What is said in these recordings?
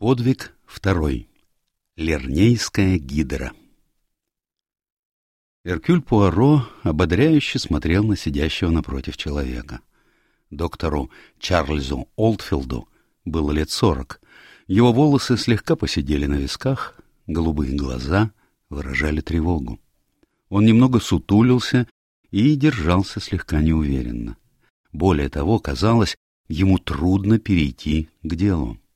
Подвиг второй. Лернейская гидра. Эркюль Пуаро ободряюще смотрел на сидящего напротив человека. Доктору Чарльзу Олдфилду было лет сорок. Его волосы слегка посидели на висках, голубые глаза выражали тревогу. Он немного сутулился и держался слегка неуверенно. Более того, казалось, ему трудно перейти к делу. —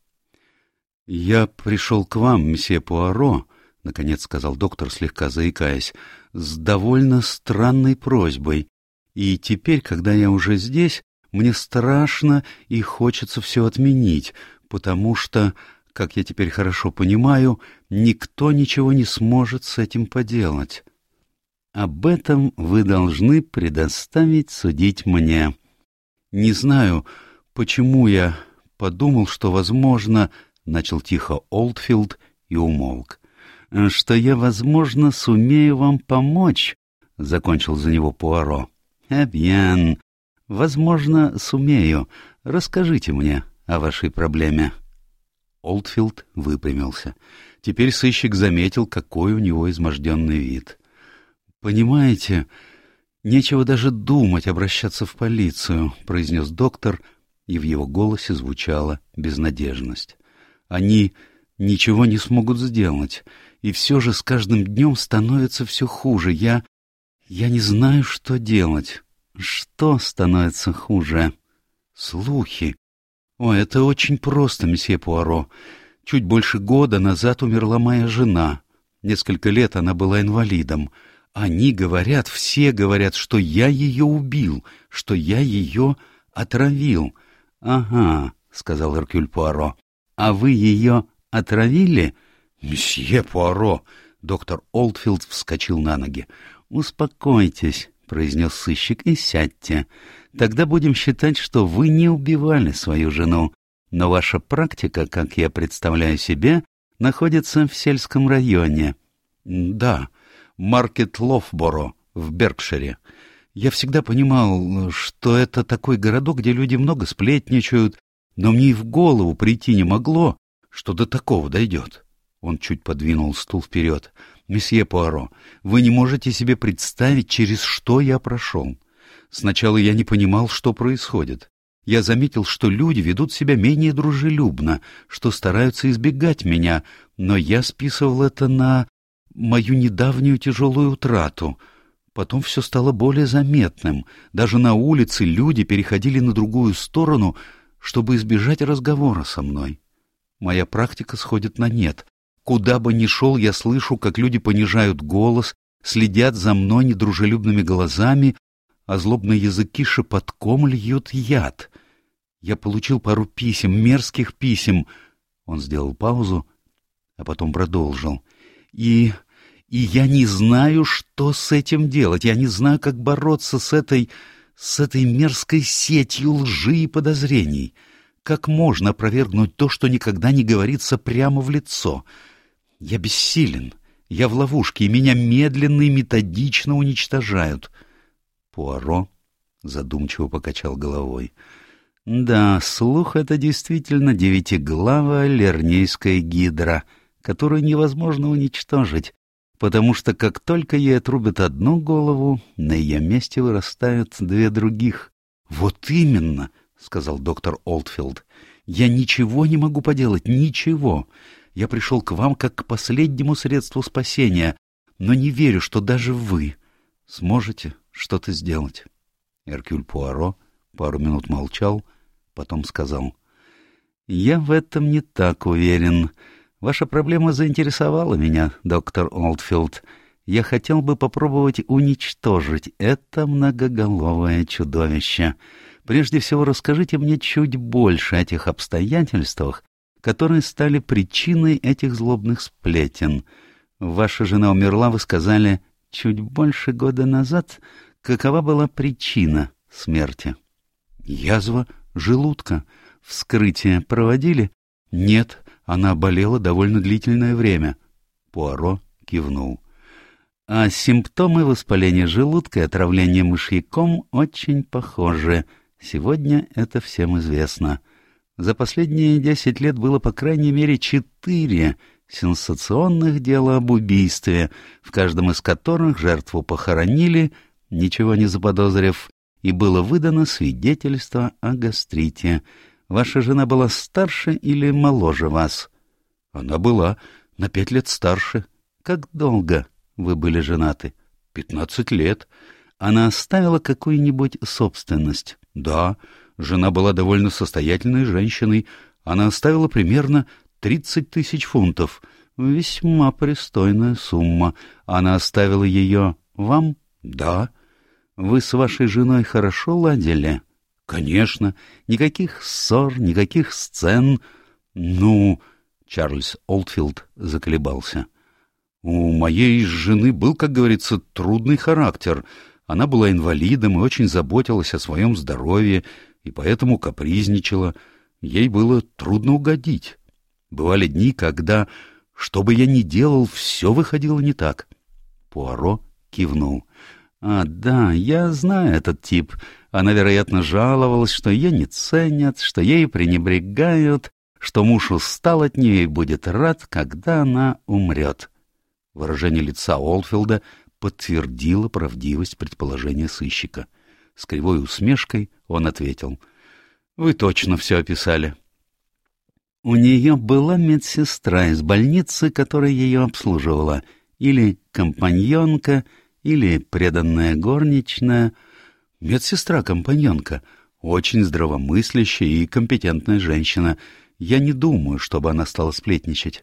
Я пришел к вам, месье Пуаро, — наконец сказал доктор, слегка заикаясь, — с довольно странной просьбой. И теперь, когда я уже здесь, мне страшно и хочется все отменить, потому что, как я теперь хорошо понимаю, никто ничего не сможет с этим поделать. Об этом вы должны предоставить судить мне. Не знаю, почему я подумал, что, возможно, — начал тихо Олдфилд и умолк. — Что я, возможно, сумею вам помочь, — закончил за него Пуаро. — Эбьен, возможно, сумею. Расскажите мне о вашей проблеме. Олдфилд выпрямился. Теперь сыщик заметил, какой у него изможденный вид. — Понимаете, нечего даже думать обращаться в полицию, — произнес доктор, и в его голосе звучала безнадежность. Они ничего не смогут сделать, и все же с каждым днем становится все хуже. Я... я не знаю, что делать. Что становится хуже? Слухи. О, это очень просто, месье Пуаро. Чуть больше года назад умерла моя жена. Несколько лет она была инвалидом. Они говорят, все говорят, что я ее убил, что я ее отравил. — Ага, — сказал Эркюль Пуаро. А вы ее отравили? Месье Пуаро! Доктор Олдфилд вскочил на ноги. Успокойтесь, произнес сыщик, и сядьте. Тогда будем считать, что вы не убивали свою жену. Но ваша практика, как я представляю себе, находится в сельском районе. Да, Маркет Лофборо в Беркшире. Я всегда понимал, что это такой городок, где люди много сплетничают, но мне и в голову прийти не могло, что до такого дойдет. Он чуть подвинул стул вперед. «Месье Пуаро, вы не можете себе представить, через что я прошел. Сначала я не понимал, что происходит. Я заметил, что люди ведут себя менее дружелюбно, что стараются избегать меня, но я списывал это на мою недавнюю тяжелую утрату. Потом все стало более заметным. Даже на улице люди переходили на другую сторону — чтобы избежать разговора со мной. Моя практика сходит на нет. Куда бы ни шел, я слышу, как люди понижают голос, следят за мной недружелюбными глазами, а злобные языки шепотком льют яд. Я получил пару писем, мерзких писем. Он сделал паузу, а потом продолжил. И... и я не знаю, что с этим делать. Я не знаю, как бороться с этой с этой мерзкой сетью лжи и подозрений? Как можно опровергнуть то, что никогда не говорится прямо в лицо? Я бессилен. Я в ловушке, и меня медленно и методично уничтожают. Пуаро задумчиво покачал головой. Да, слух — это действительно девятиглавая лернейская гидра, которую невозможно уничтожить потому что как только ей отрубят одну голову, на ее месте вырастают две других. — Вот именно, — сказал доктор Олдфилд, — я ничего не могу поделать, ничего. Я пришел к вам как к последнему средству спасения, но не верю, что даже вы сможете что-то сделать. Эркюль Пуаро пару минут молчал, потом сказал, — Я в этом не так уверен. — Ваша проблема заинтересовала меня, доктор Олдфилд. Я хотел бы попробовать уничтожить это многоголовое чудовище. Прежде всего, расскажите мне чуть больше о тех обстоятельствах, которые стали причиной этих злобных сплетен. Ваша жена умерла, вы сказали, чуть больше года назад. Какова была причина смерти? Язва желудка. Вскрытие проводили? Нет, она болела довольно длительное время. Пуаро кивнул. А симптомы воспаления желудка и отравления мышьяком очень похожи. Сегодня это всем известно. За последние десять лет было по крайней мере четыре сенсационных дела об убийстве, в каждом из которых жертву похоронили, ничего не заподозрив, и было выдано свидетельство о гастрите. Ваша жена была старше или моложе вас? Она была на пять лет старше. Как долго вы были женаты? Пятнадцать лет. Она оставила какую-нибудь собственность? Да, жена была довольно состоятельной женщиной. Она оставила примерно тридцать тысяч фунтов. Весьма пристойная сумма. Она оставила ее вам? Да. Вы с вашей женой хорошо ладили? Конечно. Никаких ссор, никаких сцен. Ну, Чарльз Олдфилд заколебался. У моей жены был, как говорится, трудный характер. Она была инвалидом и очень заботилась о своем здоровье, и поэтому капризничала. Ей было трудно угодить. Бывали дни, когда, что бы я ни делал, все выходило не так. Пуаро кивнул. «А, да, я знаю этот тип. Она, вероятно, жаловалась, что ее не ценят, что ей пренебрегают, что муж устал от нее и будет рад, когда она умрет». Выражение лица Олфилда подтвердило правдивость предположения сыщика. С кривой усмешкой он ответил. «Вы точно все описали. У нее была медсестра из больницы, которая ее обслуживала, или компаньонка, или преданная горничная. Медсестра-компаньонка, очень здравомыслящая и компетентная женщина. Я не думаю, чтобы она стала сплетничать.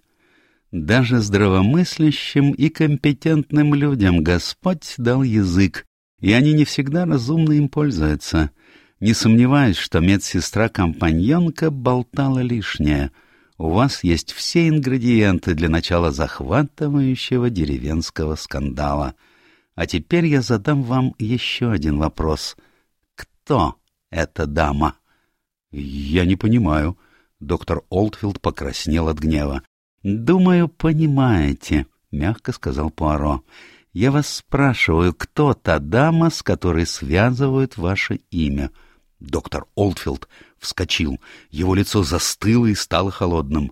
Даже здравомыслящим и компетентным людям Господь дал язык, и они не всегда разумно им пользуются. Не сомневаюсь, что медсестра-компаньонка болтала лишнее. У вас есть все ингредиенты для начала захватывающего деревенского скандала. А теперь я задам вам еще один вопрос. Кто эта дама? — Я не понимаю. Доктор Олдфилд покраснел от гнева. — Думаю, понимаете, — мягко сказал Пуаро. — Я вас спрашиваю, кто та дама, с которой связывают ваше имя? — Доктор Олдфилд вскочил. Его лицо застыло и стало холодным.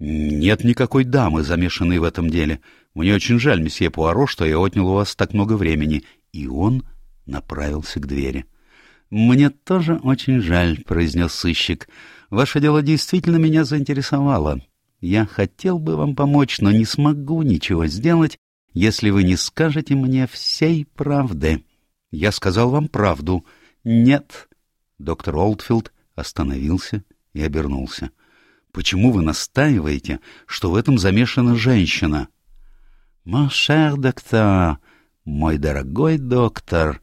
«Нет никакой дамы, замешанной в этом деле. Мне очень жаль, месье Пуаро, что я отнял у вас так много времени». И он направился к двери. «Мне тоже очень жаль», — произнес сыщик. «Ваше дело действительно меня заинтересовало. Я хотел бы вам помочь, но не смогу ничего сделать, если вы не скажете мне всей правды». «Я сказал вам правду». «Нет», Доктор Олдфилд остановился и обернулся. «Почему вы настаиваете, что в этом замешана женщина?» «Машер доктор, мой дорогой доктор,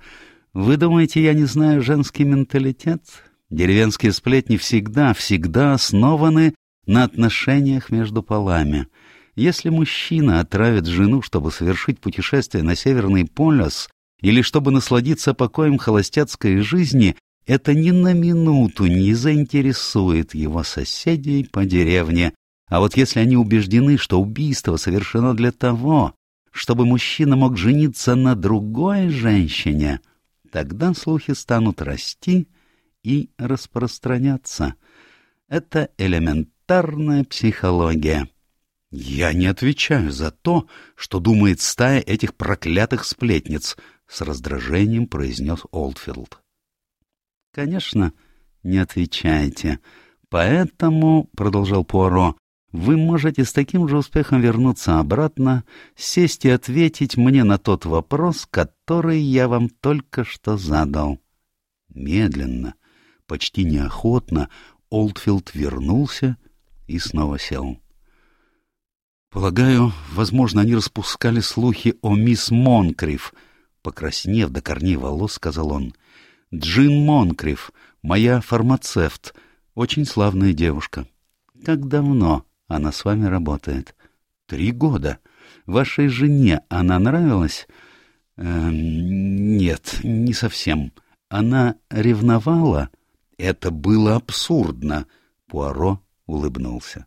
вы думаете, я не знаю женский менталитет? Деревенские сплетни всегда, всегда основаны на отношениях между полами. Если мужчина отравит жену, чтобы совершить путешествие на Северный полюс, или чтобы насладиться покоем холостяцкой жизни, это ни на минуту не заинтересует его соседей по деревне. А вот если они убеждены, что убийство совершено для того, чтобы мужчина мог жениться на другой женщине, тогда слухи станут расти и распространяться. Это элементарная психология. «Я не отвечаю за то, что думает стая этих проклятых сплетниц», — с раздражением произнес Олдфилд. Конечно, не отвечаете. Поэтому, — продолжал Пуаро, — вы можете с таким же успехом вернуться обратно, сесть и ответить мне на тот вопрос, который я вам только что задал. Медленно, почти неохотно, Олдфилд вернулся и снова сел. Полагаю, возможно, они распускали слухи о мисс Монкриф. Покраснев до корней волос, сказал он — Джин Монкриф, моя фармацевт, очень славная девушка. Как давно она с вами работает? Три года. Вашей жене она нравилась? Э, нет, не совсем. Она ревновала? Это было абсурдно. Пуаро улыбнулся.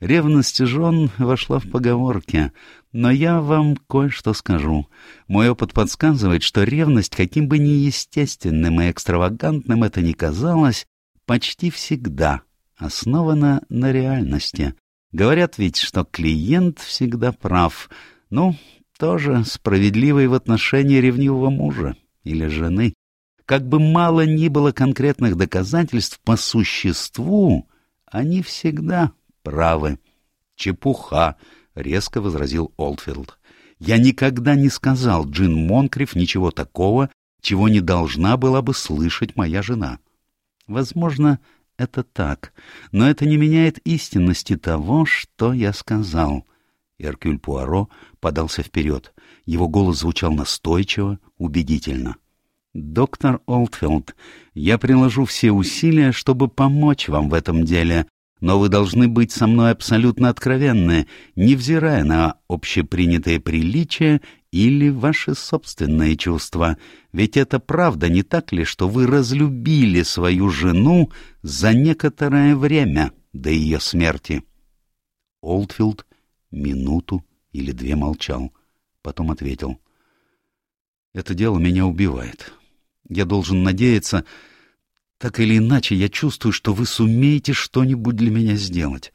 Ревность жен вошла в поговорки, но я вам кое-что скажу. Мой опыт подсказывает, что ревность, каким бы неестественным и экстравагантным это ни казалось, почти всегда основана на реальности. Говорят ведь, что клиент всегда прав. Ну, тоже справедливо и в отношении ревнивого мужа или жены. Как бы мало ни было конкретных доказательств по существу, они всегда правы. Чепуха, — резко возразил Олдфилд. Я никогда не сказал Джин Монкриф ничего такого, чего не должна была бы слышать моя жена. Возможно, это так, но это не меняет истинности того, что я сказал. Эркюль Пуаро подался вперед. Его голос звучал настойчиво, убедительно. «Доктор Олдфилд, я приложу все усилия, чтобы помочь вам в этом деле, но вы должны быть со мной абсолютно откровенны, невзирая на общепринятые приличия или ваши собственные чувства. Ведь это правда, не так ли, что вы разлюбили свою жену за некоторое время до ее смерти? Олдфилд минуту или две молчал, потом ответил. «Это дело меня убивает. Я должен надеяться, так или иначе, я чувствую, что вы сумеете что-нибудь для меня сделать.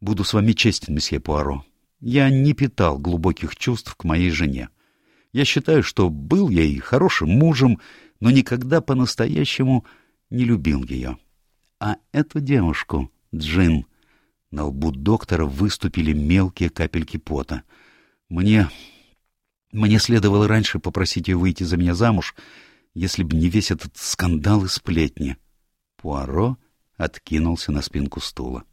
Буду с вами честен, месье Пуаро. Я не питал глубоких чувств к моей жене. Я считаю, что был я ей хорошим мужем, но никогда по-настоящему не любил ее. А эту девушку, Джин, на лбу доктора выступили мелкие капельки пота. Мне... Мне следовало раньше попросить ее выйти за меня замуж, если бы не весь этот скандал и сплетни. Пуаро откинулся на спинку стула.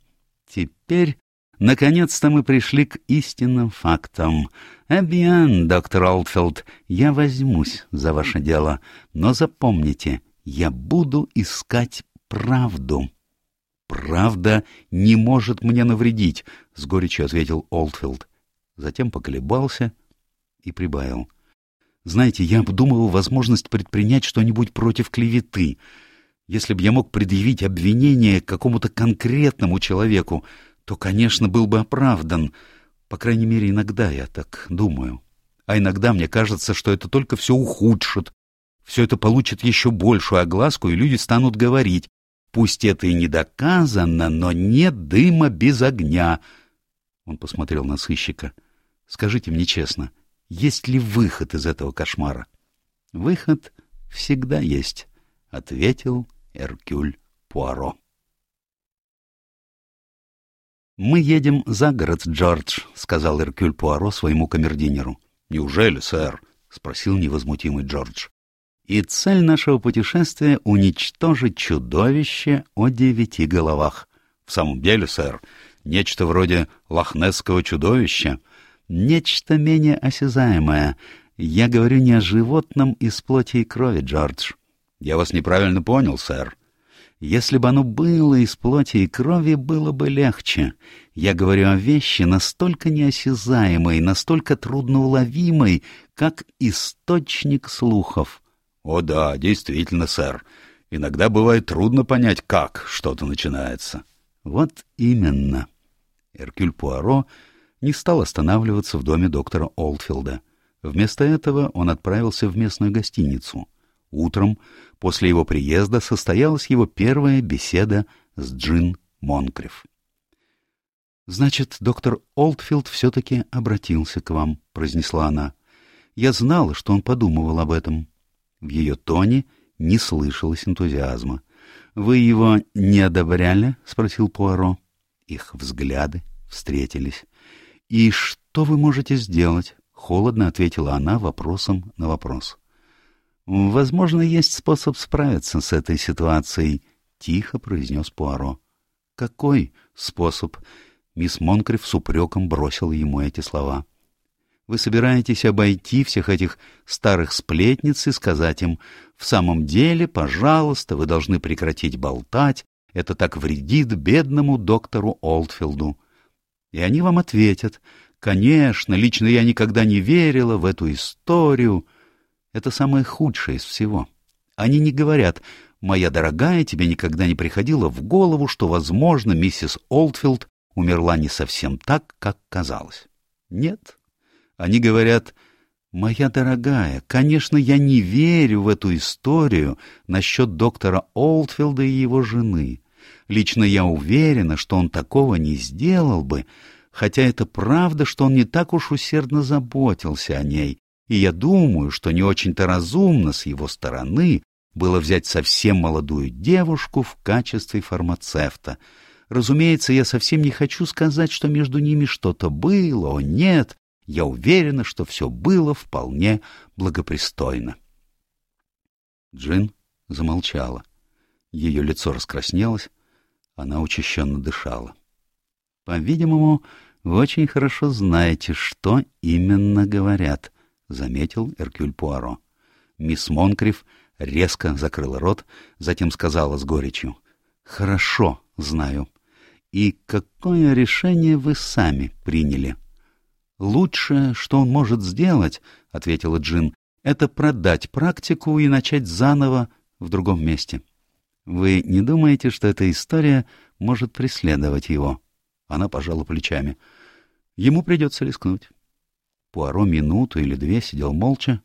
Теперь, наконец-то, мы пришли к истинным фактам. Эбиан, доктор Олдфилд, я возьмусь за ваше дело, но запомните, я буду искать правду. «Правда не может мне навредить», — с горечью ответил Олдфилд. Затем поколебался и прибавил. Знаете, я обдумывал возможность предпринять что-нибудь против клеветы. Если бы я мог предъявить обвинение какому-то конкретному человеку, то, конечно, был бы оправдан. По крайней мере, иногда я так думаю. А иногда мне кажется, что это только все ухудшит. Все это получит еще большую огласку, и люди станут говорить. Пусть это и не доказано, но нет дыма без огня. Он посмотрел на сыщика. Скажите мне честно, — есть ли выход из этого кошмара? — Выход всегда есть, — ответил Эркюль Пуаро. «Мы едем за город, Джордж», — сказал Эркюль Пуаро своему камердинеру. «Неужели, сэр?» — спросил невозмутимый Джордж. «И цель нашего путешествия — уничтожить чудовище о девяти головах». «В самом деле, сэр, нечто вроде лохнесского чудовища?» Нечто менее осязаемое. Я говорю не о животном из плоти и крови, Джордж. Я вас неправильно понял, сэр. Если бы оно было из плоти и крови, было бы легче. Я говорю о вещи настолько неосязаемой, настолько трудноуловимой, как источник слухов. О да, действительно, сэр. Иногда бывает трудно понять, как что-то начинается. Вот именно. Эркюль Пуаро не стал останавливаться в доме доктора Олдфилда. Вместо этого он отправился в местную гостиницу. Утром, после его приезда, состоялась его первая беседа с Джин Монкриф. «Значит, доктор Олдфилд все-таки обратился к вам», — произнесла она. «Я знала, что он подумывал об этом». В ее тоне не слышалось энтузиазма. «Вы его не одобряли?» — спросил Пуаро. Их взгляды встретились. «И что вы можете сделать?» — холодно ответила она вопросом на вопрос. «Возможно, есть способ справиться с этой ситуацией», — тихо произнес Пуаро. «Какой способ?» — мисс Монкриф с упреком бросила ему эти слова. «Вы собираетесь обойти всех этих старых сплетниц и сказать им, в самом деле, пожалуйста, вы должны прекратить болтать, это так вредит бедному доктору Олдфилду». И они вам ответят, конечно, лично я никогда не верила в эту историю. Это самое худшее из всего. Они не говорят, моя дорогая, тебе никогда не приходило в голову, что, возможно, миссис Олдфилд умерла не совсем так, как казалось. Нет. Они говорят, моя дорогая, конечно, я не верю в эту историю насчет доктора Олдфилда и его жены. Лично я уверена, что он такого не сделал бы, хотя это правда, что он не так уж усердно заботился о ней, и я думаю, что не очень-то разумно с его стороны было взять совсем молодую девушку в качестве фармацевта. Разумеется, я совсем не хочу сказать, что между ними что-то было, о нет, я уверена, что все было вполне благопристойно. Джин замолчала. Ее лицо раскраснелось, она учащенно дышала. По-видимому, вы очень хорошо знаете, что именно говорят, — заметил Эркюль Пуаро. Мисс Монкриф резко закрыла рот, затем сказала с горечью. — Хорошо, знаю. И какое решение вы сами приняли? — Лучшее, что он может сделать, — ответила Джин, — это продать практику и начать заново в другом месте. Вы не думаете, что эта история может преследовать его? Она пожала плечами. Ему придется рискнуть. Пуаро минуту или две сидел молча,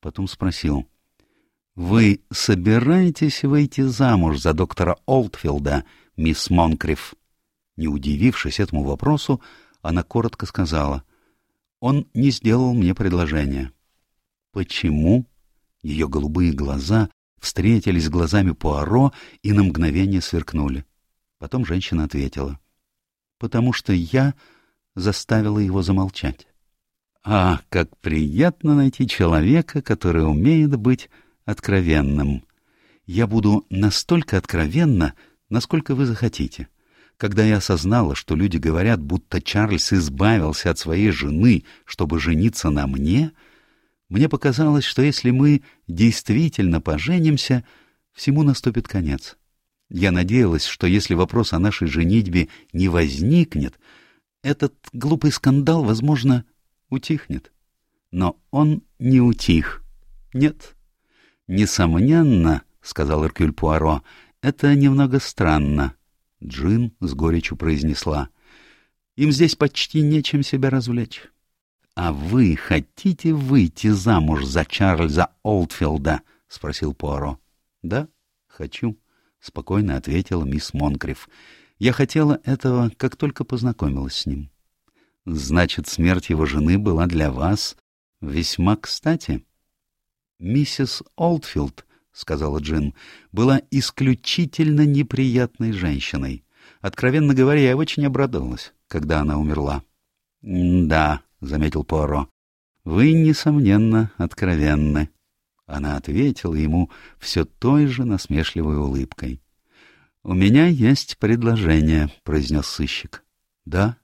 потом спросил. — Вы собираетесь выйти замуж за доктора Олдфилда, мисс Монкриф? Не удивившись этому вопросу, она коротко сказала. — Он не сделал мне предложение. — Почему? Ее голубые глаза встретились с глазами Пуаро и на мгновение сверкнули. Потом женщина ответила. — Потому что я заставила его замолчать. А, как приятно найти человека, который умеет быть откровенным. Я буду настолько откровенна, насколько вы захотите. Когда я осознала, что люди говорят, будто Чарльз избавился от своей жены, чтобы жениться на мне, мне показалось, что если мы действительно поженимся, всему наступит конец. Я надеялась, что если вопрос о нашей женитьбе не возникнет, этот глупый скандал, возможно, утихнет. Но он не утих. Нет. Несомненно, — сказал Эркюль Пуаро, — это немного странно. Джин с горечью произнесла. Им здесь почти нечем себя развлечь. — А вы хотите выйти замуж за Чарльза Олдфилда? — спросил Пуаро. — Да, хочу, — спокойно ответила мисс Монкриф. — Я хотела этого, как только познакомилась с ним. Значит, смерть его жены была для вас весьма кстати. Миссис Олдфилд, — сказала Джин, — была исключительно неприятной женщиной. Откровенно говоря, я очень обрадовалась, когда она умерла. — Да, — заметил Пуаро, — вы, несомненно, откровенны. Она ответила ему все той же насмешливой улыбкой. — У меня есть предложение, — произнес сыщик. — Да,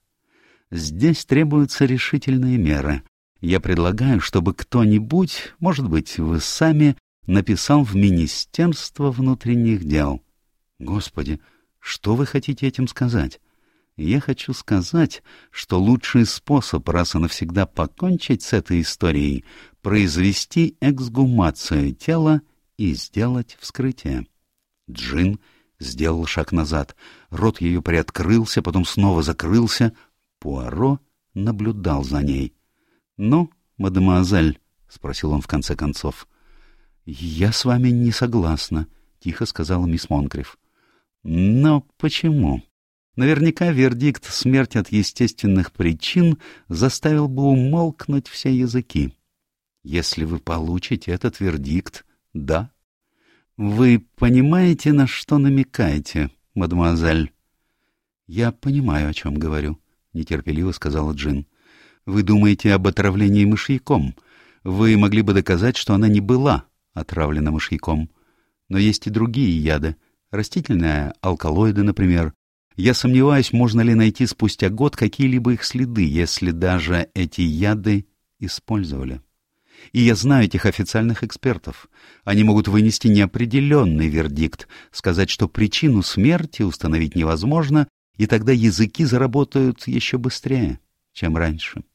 Здесь требуются решительные меры. Я предлагаю, чтобы кто-нибудь, может быть, вы сами, написал в Министерство внутренних дел. Господи, что вы хотите этим сказать? Я хочу сказать, что лучший способ раз и навсегда покончить с этой историей — произвести эксгумацию тела и сделать вскрытие. Джин сделал шаг назад. Рот ее приоткрылся, потом снова закрылся, Пуаро наблюдал за ней. — Ну, мадемуазель, — спросил он в конце концов. — Я с вами не согласна, — тихо сказала мисс Монкриф. — Но почему? Наверняка вердикт «смерть от естественных причин» заставил бы умолкнуть все языки. Если вы получите этот вердикт, да. Вы понимаете, на что намекаете, мадемуазель? Я понимаю, о чем говорю. — нетерпеливо сказала Джин. «Вы думаете об отравлении мышьяком. Вы могли бы доказать, что она не была отравлена мышьяком. Но есть и другие яды. Растительные алкалоиды, например. Я сомневаюсь, можно ли найти спустя год какие-либо их следы, если даже эти яды использовали. И я знаю этих официальных экспертов. Они могут вынести неопределенный вердикт, сказать, что причину смерти установить невозможно, и тогда языки заработают еще быстрее, чем раньше.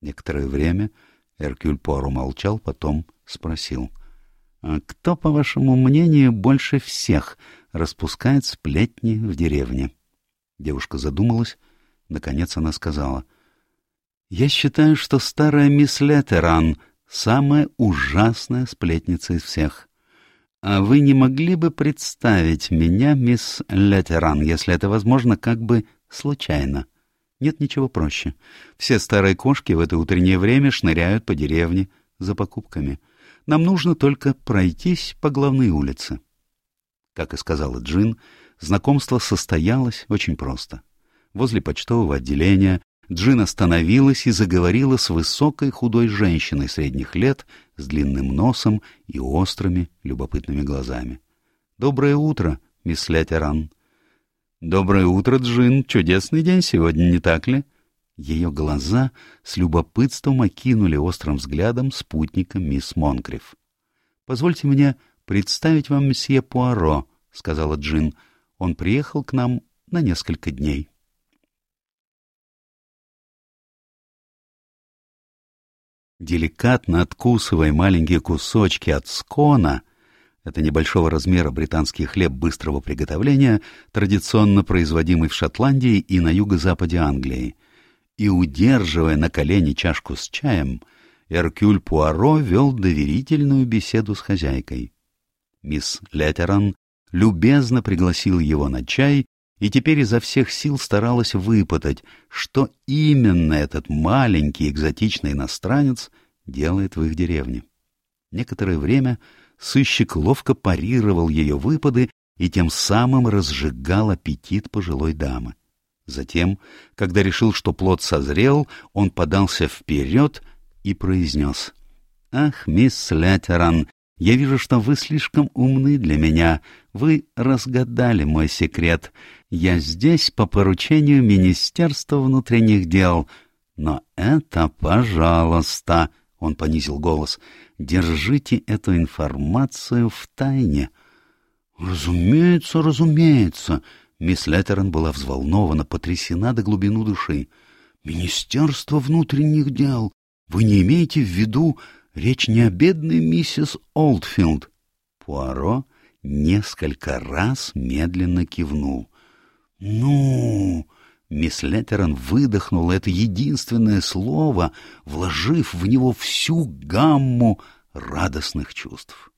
Некоторое время Эркюль Пуаро молчал, потом спросил. «А кто, по вашему мнению, больше всех распускает сплетни в деревне?» Девушка задумалась. Наконец она сказала. «Я считаю, что старая мисс Леттеран — самая ужасная сплетница из всех. «А вы не могли бы представить меня, мисс Летеран, если это возможно, как бы случайно?» «Нет ничего проще. Все старые кошки в это утреннее время шныряют по деревне за покупками. Нам нужно только пройтись по главной улице». Как и сказала Джин, знакомство состоялось очень просто. Возле почтового отделения Джин остановилась и заговорила с высокой худой женщиной средних лет с длинным носом и острыми любопытными глазами. «Доброе утро, мисс Летеран». «Доброе утро, Джин. Чудесный день сегодня, не так ли?» Ее глаза с любопытством окинули острым взглядом спутника мисс Монкриф. «Позвольте мне представить вам месье Пуаро», — сказала Джин. «Он приехал к нам на несколько дней». Деликатно откусывая маленькие кусочки от скона, это небольшого размера британский хлеб быстрого приготовления, традиционно производимый в Шотландии и на юго-западе Англии, и удерживая на колени чашку с чаем, Эркюль Пуаро вел доверительную беседу с хозяйкой. Мисс Леттерон любезно пригласил его на чай и теперь изо всех сил старалась выпытать, что именно этот маленький экзотичный иностранец делает в их деревне. Некоторое время сыщик ловко парировал ее выпады и тем самым разжигал аппетит пожилой дамы. Затем, когда решил, что плод созрел, он подался вперед и произнес. — Ах, мисс Ляттеран, я вижу, что вы слишком умны для меня. Вы разгадали мой секрет. Я здесь по поручению Министерства внутренних дел. Но это, пожалуйста, — он понизил голос, — держите эту информацию в тайне. — Разумеется, разумеется. Мисс Леттерон была взволнована, потрясена до глубины души. — Министерство внутренних дел. Вы не имеете в виду Речь не о бедной миссис Олдфилд. Пуаро несколько раз медленно кивнул. «Ну...» Мисс Леттерон выдохнула это единственное слово, вложив в него всю гамму радостных чувств.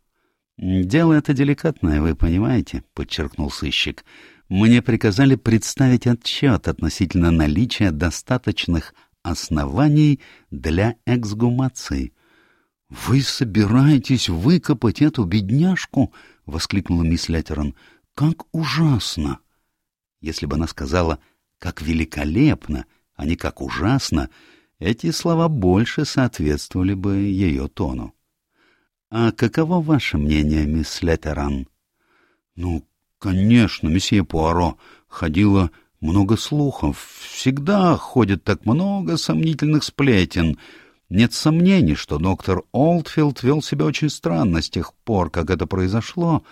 «Дело это деликатное, вы понимаете», — подчеркнул сыщик. «Мне приказали представить отчет относительно наличия достаточных оснований для эксгумации. — Вы собираетесь выкопать эту бедняжку? — воскликнула мисс Леттерон. — Как ужасно! Если бы она сказала «как великолепно», а не «как ужасно», эти слова больше соответствовали бы ее тону. — А каково ваше мнение, мисс Леттеран? — Ну, конечно, месье Пуаро, ходило много слухов. Всегда ходит так много сомнительных сплетен — нет сомнений, что доктор Олдфилд вел себя очень странно с тех пор, как это произошло,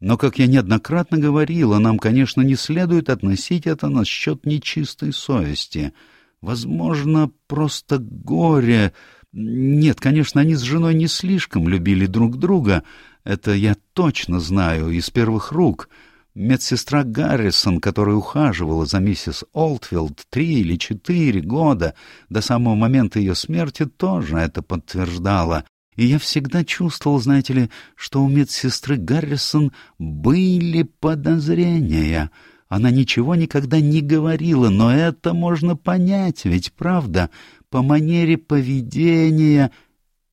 но, как я неоднократно говорила, нам, конечно, не следует относить это на счет нечистой совести. Возможно, просто горе... Нет, конечно, они с женой не слишком любили друг друга, это я точно знаю из первых рук — Медсестра Гаррисон, которая ухаживала за миссис Олдфилд три или четыре года до самого момента ее смерти, тоже это подтверждала. И я всегда чувствовал, знаете ли, что у медсестры Гаррисон были подозрения. Она ничего никогда не говорила, но это можно понять, ведь правда, по манере поведения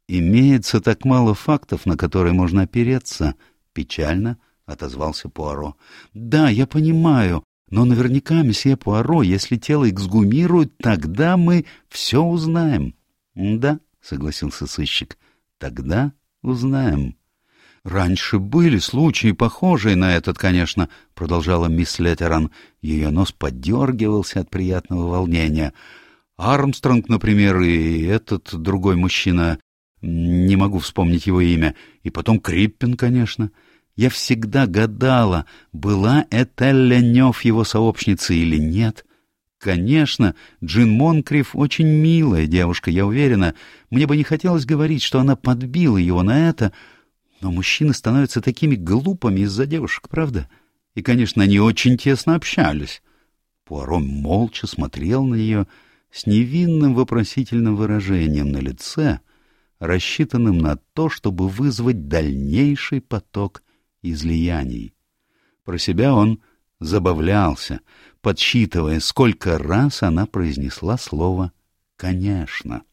имеется так мало фактов, на которые можно опереться. Печально —— отозвался Пуаро. — Да, я понимаю, но наверняка, месье Пуаро, если тело эксгумируют, тогда мы все узнаем. — Да, — согласился сыщик, — тогда узнаем. — Раньше были случаи, похожие на этот, конечно, — продолжала мисс Леттеран. Ее нос подергивался от приятного волнения. Армстронг, например, и этот другой мужчина, не могу вспомнить его имя, и потом Криппин, конечно. — я всегда гадала, была это Ленев его сообщницей или нет. Конечно, Джин Монкриф очень милая девушка, я уверена. Мне бы не хотелось говорить, что она подбила его на это, но мужчины становятся такими глупыми из-за девушек, правда? И, конечно, они очень тесно общались. Пуаро молча смотрел на нее с невинным вопросительным выражением на лице, рассчитанным на то, чтобы вызвать дальнейший поток излияний. Про себя он забавлялся, подсчитывая, сколько раз она произнесла слово «конечно».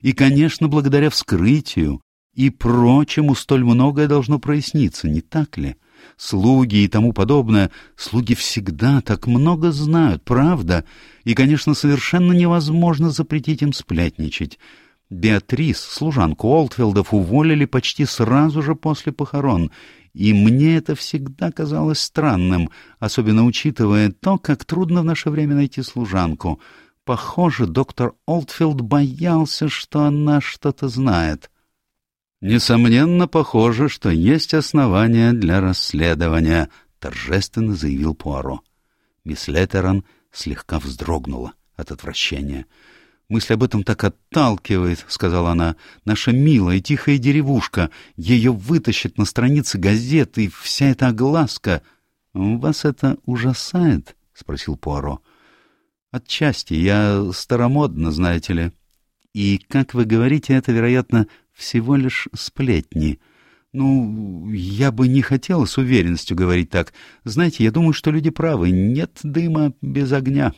И, конечно, благодаря вскрытию и прочему столь многое должно проясниться, не так ли? Слуги и тому подобное, слуги всегда так много знают, правда? И, конечно, совершенно невозможно запретить им сплетничать. Беатрис, служанку Олдфилдов, уволили почти сразу же после похорон, и мне это всегда казалось странным, особенно учитывая то, как трудно в наше время найти служанку. Похоже, доктор Олдфилд боялся, что она что-то знает. «Несомненно, похоже, что есть основания для расследования», — торжественно заявил Пуаро. Мисс Леттеран слегка вздрогнула от отвращения. «Мысль об этом так отталкивает», — сказала она. «Наша милая тихая деревушка. Ее вытащат на страницы газеты, и вся эта огласка...» «Вас это ужасает?» — спросил Пуаро. «Отчасти. Я старомодно, знаете ли. И, как вы говорите, это, вероятно, всего лишь сплетни. Ну, я бы не хотел с уверенностью говорить так. Знаете, я думаю, что люди правы. Нет дыма без огня.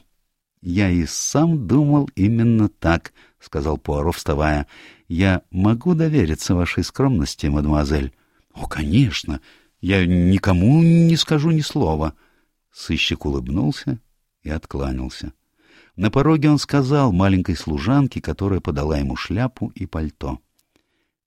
Я и сам думал именно так, — сказал Пуаро, вставая. Я могу довериться вашей скромности, мадемуазель? О, конечно. Я никому не скажу ни слова. Сыщик улыбнулся и откланялся. На пороге он сказал маленькой служанке, которая подала ему шляпу и пальто.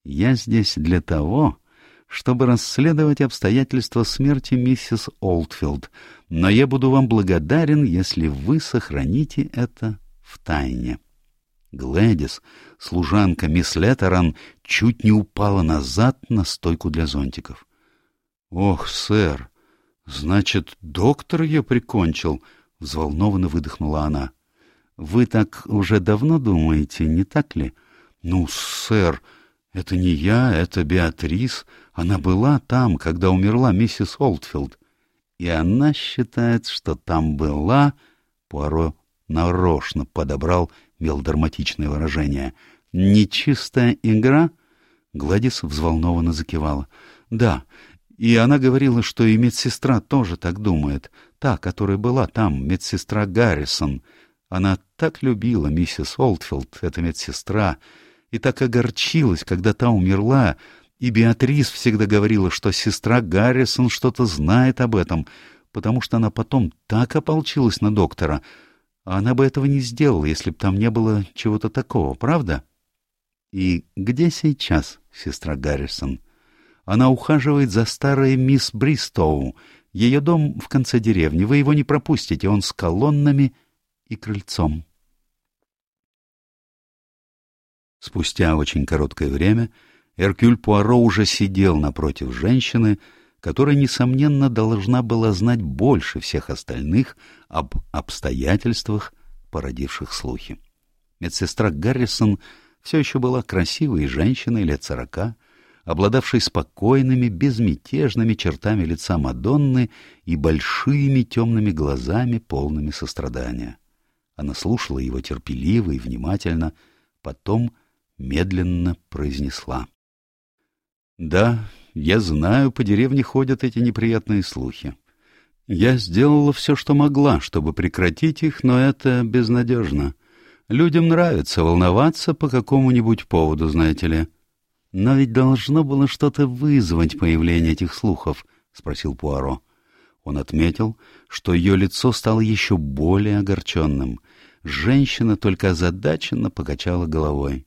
Я здесь для того, чтобы расследовать обстоятельства смерти миссис Олдфилд, но я буду вам благодарен, если вы сохраните это в тайне. Глэдис, служанка мисс Леттеран, чуть не упала назад на стойку для зонтиков. — Ох, сэр, значит, доктор ее прикончил? — взволнованно выдохнула она. — Вы так уже давно думаете, не так ли? — Ну, сэр, это не я, это Беатрис. Она была там, когда умерла миссис Олдфилд. И она считает, что там была... Пуаро нарочно подобрал мелодраматичное выражение. «Нечистая игра?» Гладис взволнованно закивала. «Да, и она говорила, что и медсестра тоже так думает. Та, которая была там, медсестра Гаррисон. Она так любила миссис Олдфилд, эта медсестра, и так огорчилась, когда та умерла, и Беатрис всегда говорила, что сестра Гаррисон что-то знает об этом, потому что она потом так ополчилась на доктора, а она бы этого не сделала, если бы там не было чего-то такого, правда? И где сейчас сестра Гаррисон? Она ухаживает за старой мисс Бристоу. Ее дом в конце деревни. Вы его не пропустите, он с колоннами и крыльцом. Спустя очень короткое время Эркюль Пуаро уже сидел напротив женщины, которая, несомненно, должна была знать больше всех остальных об обстоятельствах, породивших слухи. Медсестра Гаррисон все еще была красивой женщиной лет сорока, обладавшей спокойными, безмятежными чертами лица Мадонны и большими темными глазами, полными сострадания. Она слушала его терпеливо и внимательно, потом — медленно произнесла. «Да, я знаю, по деревне ходят эти неприятные слухи. Я сделала все, что могла, чтобы прекратить их, но это безнадежно. Людям нравится волноваться по какому-нибудь поводу, знаете ли. Но ведь должно было что-то вызвать появление этих слухов, — спросил Пуаро. Он отметил, что ее лицо стало еще более огорченным. Женщина только озадаченно покачала головой.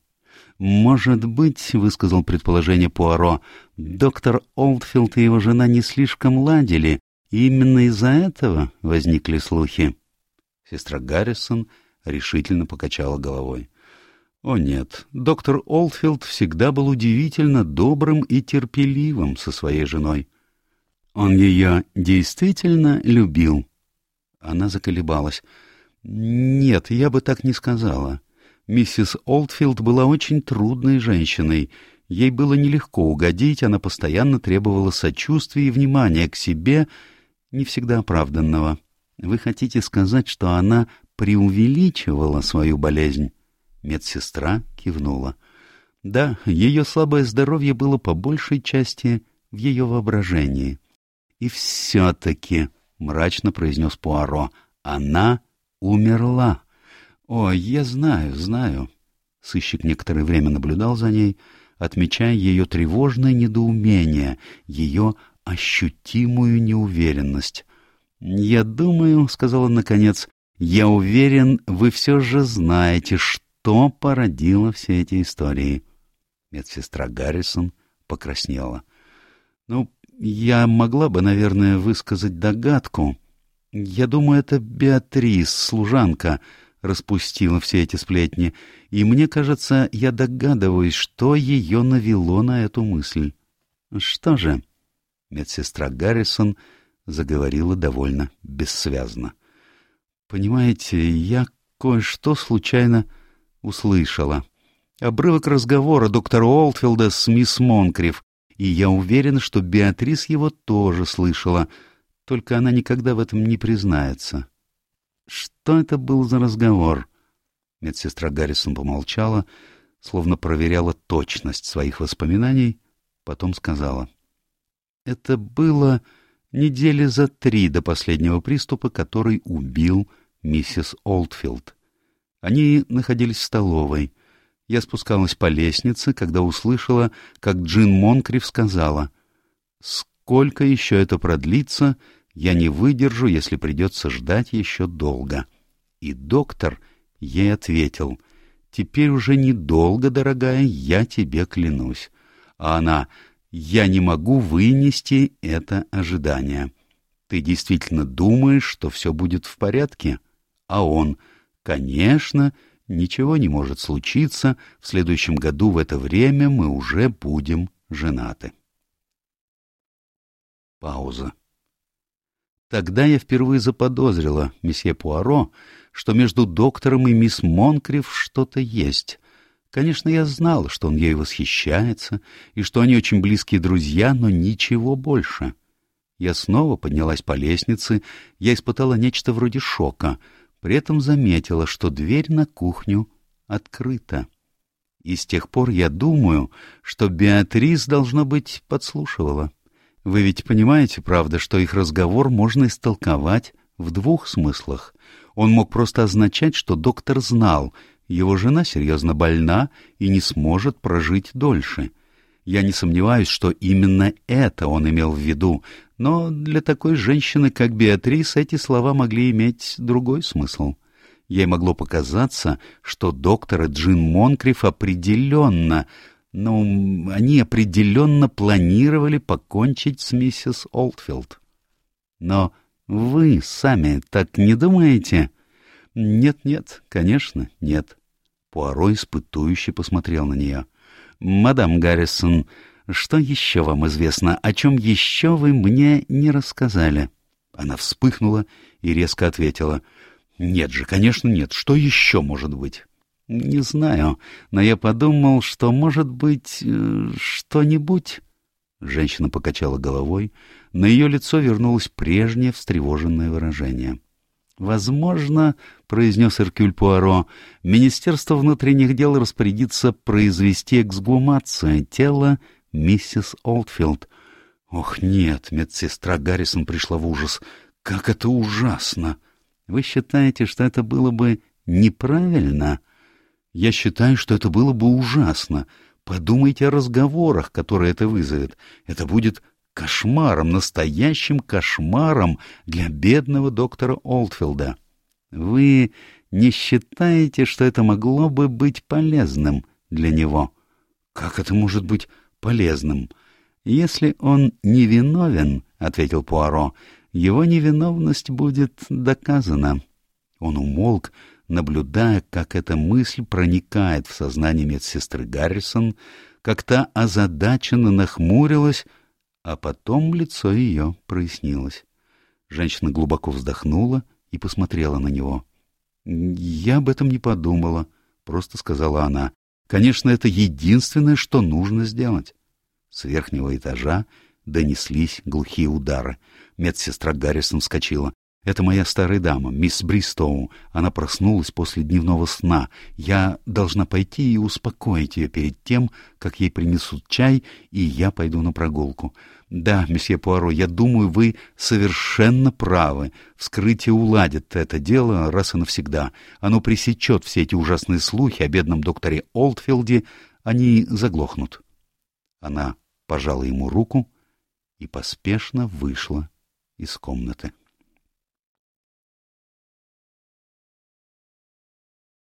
«Может быть, — высказал предположение Пуаро, — доктор Олдфилд и его жена не слишком ладили, именно из-за этого возникли слухи». Сестра Гаррисон решительно покачала головой. «О нет, доктор Олдфилд всегда был удивительно добрым и терпеливым со своей женой. Он ее действительно любил». Она заколебалась. «Нет, я бы так не сказала». Миссис Олдфилд была очень трудной женщиной. Ей было нелегко угодить, она постоянно требовала сочувствия и внимания к себе, не всегда оправданного. Вы хотите сказать, что она преувеличивала свою болезнь? Медсестра кивнула. Да, ее слабое здоровье было по большей части в ее воображении. И все-таки, — мрачно произнес Пуаро, — она умерла. О, я знаю, знаю. Сыщик некоторое время наблюдал за ней, отмечая ее тревожное недоумение, ее ощутимую неуверенность. «Я думаю», — сказал он наконец, — «я уверен, вы все же знаете, что породило все эти истории». Медсестра Гаррисон покраснела. «Ну, я могла бы, наверное, высказать догадку. Я думаю, это Беатрис, служанка, распустила все эти сплетни, и мне кажется, я догадываюсь, что ее навело на эту мысль. Что же?» Медсестра Гаррисон заговорила довольно бессвязно. «Понимаете, я кое-что случайно услышала. Обрывок разговора доктора Олдфилда с мисс Монкрив, и я уверен, что Беатрис его тоже слышала, только она никогда в этом не признается. Что это был за разговор?» Медсестра Гаррисон помолчала, словно проверяла точность своих воспоминаний, потом сказала. «Это было недели за три до последнего приступа, который убил миссис Олдфилд. Они находились в столовой. Я спускалась по лестнице, когда услышала, как Джин Монкрив сказала, «Сколько еще это продлится, я не выдержу, если придется ждать еще долго». И доктор ей ответил, «Теперь уже недолго, дорогая, я тебе клянусь». А она, я не могу вынести это ожидание. Ты действительно думаешь, что все будет в порядке? А он, конечно, ничего не может случиться, в следующем году в это время мы уже будем женаты. Пауза. Тогда я впервые заподозрила, месье Пуаро, что между доктором и мисс Монкрив что-то есть — Конечно, я знал, что он ею восхищается, и что они очень близкие друзья, но ничего больше. Я снова поднялась по лестнице, я испытала нечто вроде шока, при этом заметила, что дверь на кухню открыта. И с тех пор я думаю, что Беатрис, должно быть, подслушивала. Вы ведь понимаете, правда, что их разговор можно истолковать в двух смыслах. Он мог просто означать, что доктор знал — его жена серьезно больна и не сможет прожить дольше. Я не сомневаюсь, что именно это он имел в виду, но для такой женщины, как Беатрис, эти слова могли иметь другой смысл. Ей могло показаться, что доктор и Джин Монкриф определенно, ну, они определенно планировали покончить с миссис Олдфилд. Но вы сами так не думаете? Нет-нет, конечно, нет. Пуаро испытующе посмотрел на нее. «Мадам Гаррисон, что еще вам известно? О чем еще вы мне не рассказали?» Она вспыхнула и резко ответила. «Нет же, конечно, нет. Что еще может быть?» «Не знаю, но я подумал, что, может быть, э, что-нибудь...» Женщина покачала головой. На ее лицо вернулось прежнее встревоженное выражение. «Возможно, — произнес Эркюль Пуаро, — Министерство внутренних дел распорядится произвести эксгумацию тела миссис Олдфилд. Ох, нет, медсестра Гаррисон пришла в ужас. Как это ужасно! Вы считаете, что это было бы неправильно? Я считаю, что это было бы ужасно. Подумайте о разговорах, которые это вызовет. Это будет кошмаром, настоящим кошмаром для бедного доктора Олдфилда. Вы не считаете, что это могло бы быть полезным для него? Как это может быть полезным? Если он невиновен, — ответил Пуаро, — его невиновность будет доказана. Он умолк, наблюдая, как эта мысль проникает в сознание медсестры Гаррисон, как та озадаченно нахмурилась, а потом лицо ее прояснилось. Женщина глубоко вздохнула и посмотрела на него. «Я об этом не подумала», — просто сказала она. «Конечно, это единственное, что нужно сделать». С верхнего этажа донеслись глухие удары. Медсестра Гаррисон вскочила. Это моя старая дама, мисс Бристоу. Она проснулась после дневного сна. Я должна пойти и успокоить ее перед тем, как ей принесут чай, и я пойду на прогулку. Да, месье Пуаро, я думаю, вы совершенно правы. Вскрытие уладит это дело раз и навсегда. Оно пресечет все эти ужасные слухи о бедном докторе Олдфилде. Они заглохнут. Она пожала ему руку и поспешно вышла из комнаты.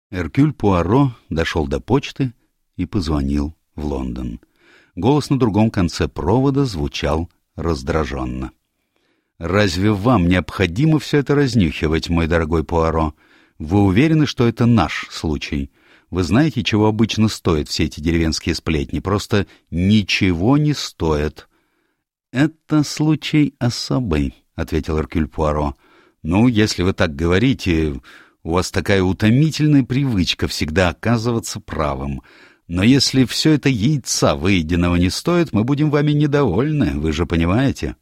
Эркюль Пуаро дошел до почты и позвонил в Лондон. Голос на другом конце провода звучал раздраженно. «Разве вам необходимо все это разнюхивать, мой дорогой Пуаро? Вы уверены, что это наш случай? Вы знаете, чего обычно стоят все эти деревенские сплетни? Просто ничего не стоят». «Это случай особый», — ответил Эркюль Пуаро. «Ну, если вы так говорите, у вас такая утомительная привычка всегда оказываться правым. Но если все это яйца выеденного не стоит, мы будем вами недовольны, вы же понимаете?»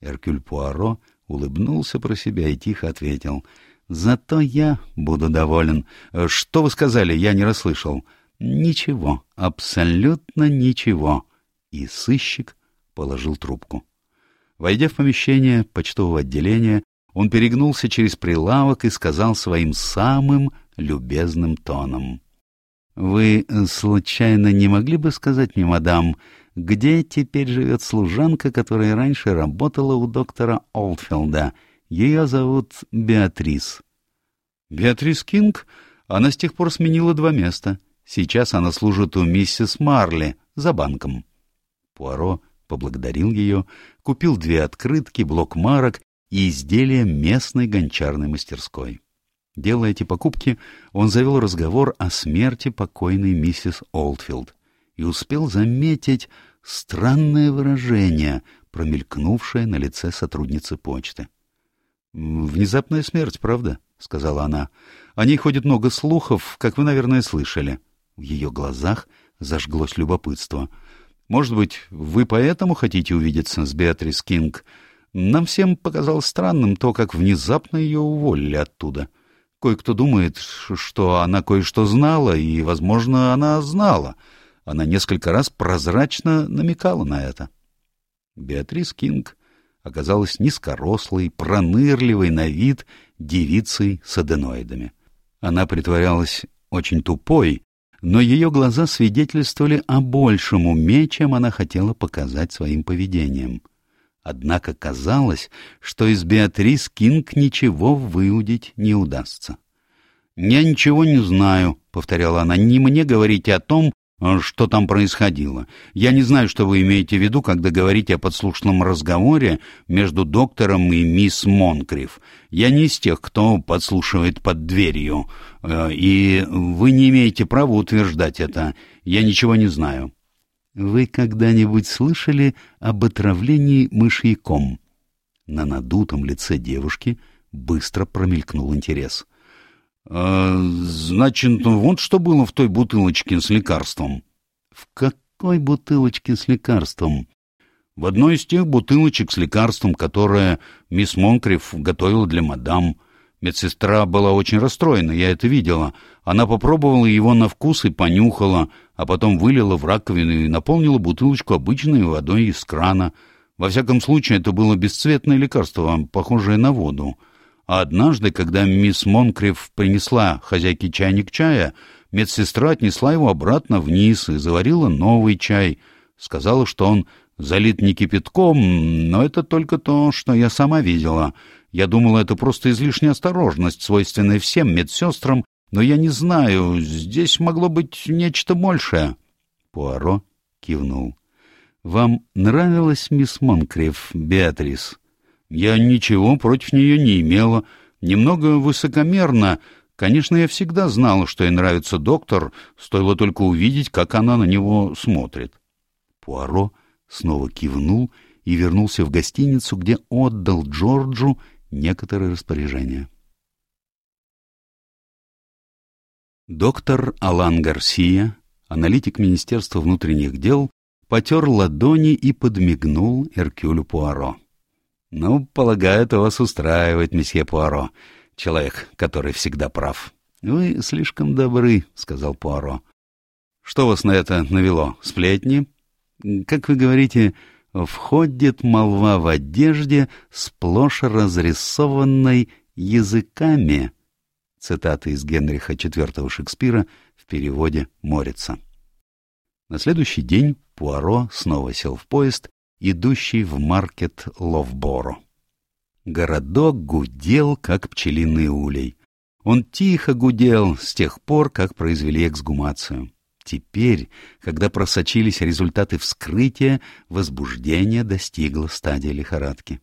Эркюль Пуаро улыбнулся про себя и тихо ответил. «Зато я буду доволен. Что вы сказали? Я не расслышал». «Ничего, абсолютно ничего». И сыщик положил трубку. Войдя в помещение почтового отделения, он перегнулся через прилавок и сказал своим самым любезным тоном. — Вы, случайно, не могли бы сказать мне, мадам, где теперь живет служанка, которая раньше работала у доктора Олдфилда? Ее зовут Беатрис. — Беатрис Кинг? Она с тех пор сменила два места. Сейчас она служит у миссис Марли за банком. Пуаро поблагодарил ее, купил две открытки, блок марок и изделия местной гончарной мастерской. Делая эти покупки, он завел разговор о смерти покойной миссис Олдфилд и успел заметить странное выражение, промелькнувшее на лице сотрудницы почты. «Внезапная смерть, правда?» — сказала она. «О ней ходит много слухов, как вы, наверное, слышали». В ее глазах зажглось любопытство. «Может быть, вы поэтому хотите увидеться с Беатрис Кинг?» Нам всем показалось странным то, как внезапно ее уволили оттуда. Кое-кто думает, что она кое-что знала, и, возможно, она знала. Она несколько раз прозрачно намекала на это. Беатрис Кинг оказалась низкорослой, пронырливой на вид девицей с аденоидами. Она притворялась очень тупой, но ее глаза свидетельствовали о большем уме, чем она хотела показать своим поведением — Однако казалось, что из Беатрис Кинг ничего выудить не удастся. «Я ничего не знаю», — повторяла она, — «не мне говорите о том, что там происходило. Я не знаю, что вы имеете в виду, когда говорите о подслушанном разговоре между доктором и мисс Монкриф. Я не из тех, кто подслушивает под дверью, э, и вы не имеете права утверждать это. Я ничего не знаю». Вы когда-нибудь слышали об отравлении мышьяком? На надутом лице девушки быстро промелькнул интерес. «А, «Значит, вот что было в той бутылочке с лекарством». «В какой бутылочке с лекарством?» «В одной из тех бутылочек с лекарством, которое мисс Монкриф готовила для мадам. Медсестра была очень расстроена, я это видела. Она попробовала его на вкус и понюхала, а потом вылила в раковину и наполнила бутылочку обычной водой из крана. Во всяком случае, это было бесцветное лекарство, похожее на воду. А однажды, когда мисс Монкриф принесла хозяйке чайник чая, медсестра отнесла его обратно вниз и заварила новый чай. Сказала, что он залит не кипятком, но это только то, что я сама видела. Я думала, это просто излишняя осторожность, свойственная всем медсестрам, но я не знаю, здесь могло быть нечто большее. Пуаро кивнул. «Вам нравилась мисс Монкрев, Беатрис?» «Я ничего против нее не имела. Немного высокомерно. Конечно, я всегда знала, что ей нравится доктор, стоило только увидеть, как она на него смотрит». Пуаро снова кивнул и вернулся в гостиницу, где отдал Джорджу некоторые распоряжения. Доктор Алан Гарсия, аналитик Министерства внутренних дел, потер ладони и подмигнул Эркюлю Пуаро. Ну, полагаю, это вас устраивает, месье Пуаро, человек, который всегда прав. Вы слишком добры, сказал Пуаро. Что вас на это навело? Сплетни? Как вы говорите, входит молва в одежде, сплошь разрисованной языками. Цитата из Генриха IV Шекспира в переводе Морица. На следующий день Пуаро снова сел в поезд идущий в маркет Ловборо. Городок гудел, как пчелиный улей. Он тихо гудел с тех пор, как произвели эксгумацию. Теперь, когда просочились результаты вскрытия, возбуждение достигло стадии лихорадки.